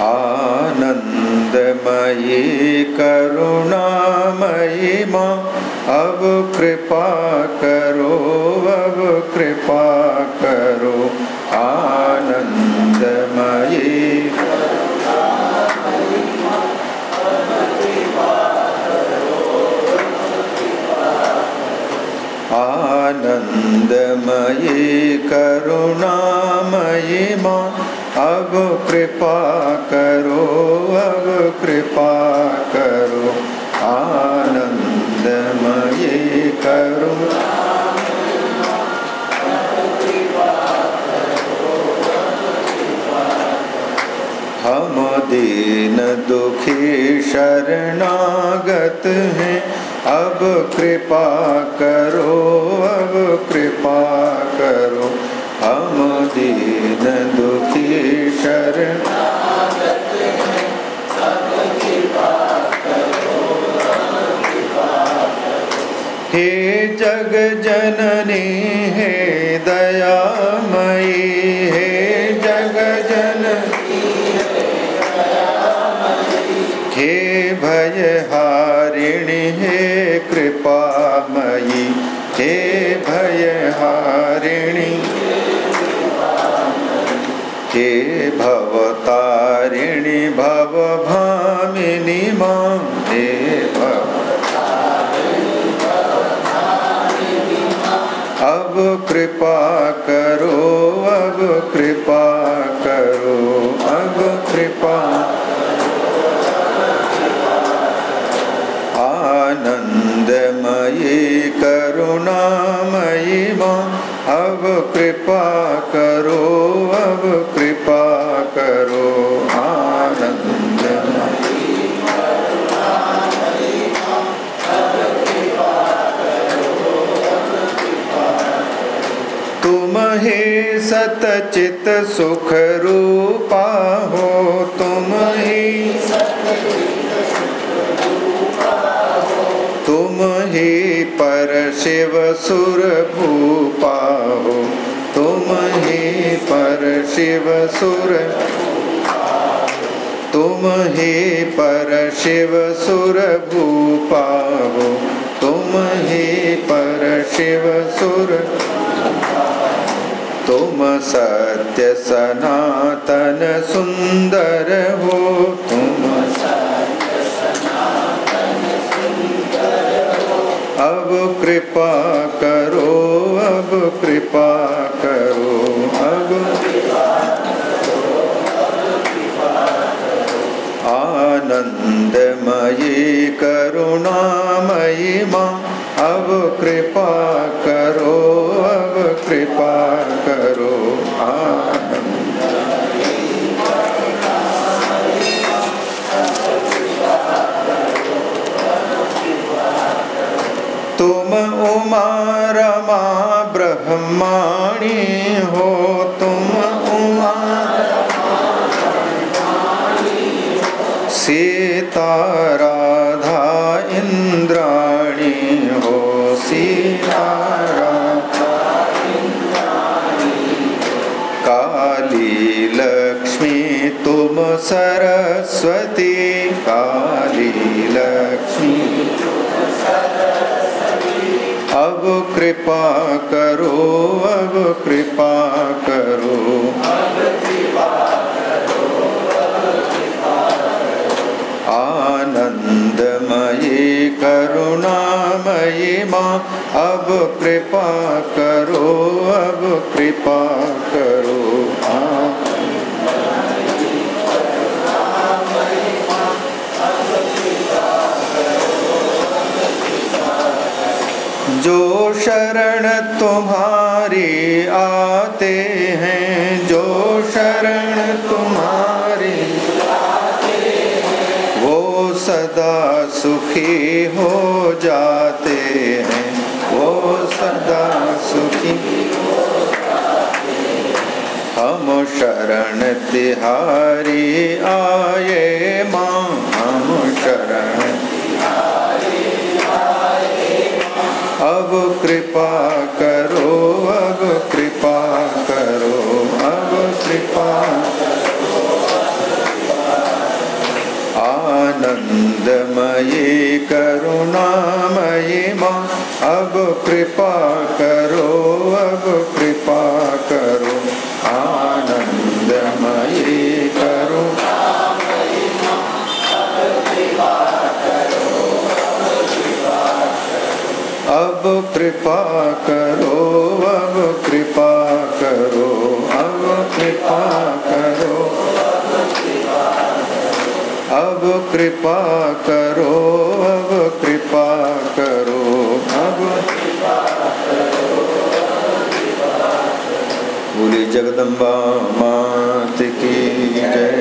आनंदमयी करुणामयी माँ अब कृपा करो अब कृपा करो आनंदमयी आनंदमयी करुणामयी माँ अब कृपा करो, अब कृपा करो, आनंदमयी करो। हम दीन दुखी शरणागत हैं, अब कृपा करो हे जग जननी, हे दयामयी, हे जग जननी, हे भय हारिणी हे कृपामयी, हे भय हारिणी हे भवतारिणी, भवभामिनी माँ अब कृपा करो, अब कृपा करो, अब कृपा। आनंदमयी, करुणामयी माँ, अब कृपा करो, अब कृपा करो आनंदमयी ही सतचित सुख रूपा हो तुम ही। तुम ही पर शिव सुर भूपा हो। तुम ही पर शिव सुर। तुम ही पर शिव सुर भूपा हो। तुम ही पर शिव सुर। तुम सत्य सनातन सुंदर हो। तुम अब कृपा करो, अब कृपा करो, अब आनंदमयी, करुणामयी माँ, अब कृपा करो, अब कृपा तुम उमा रमा ब्रह्माणी हो तुम उमा सीता सरस्वती काली लक्ष्मी। अब कृपा करो, अब कृपा करो। आनंदमयी, करुणामयी माँ, अब कृपा करो, अब कृपा करो। जो शरण तुम्हारी आते हैं, जो शरण तुम्हारी वो सदा सुखी हो जाते हैं, वो सदा सुखी हम शरण तिहारी आए माँ, हम शरण अब कृपा करो, अब कृपा करो, अब कृपा। आनंदमये, करुणामये माँ, अब कृपा करो, अब कृपा अब कृपा करो, अब कृपा करो, अब कृपा करो। अब कृपा करो, अब कृपा करो, अब बोली जगदम्बा मात की जय।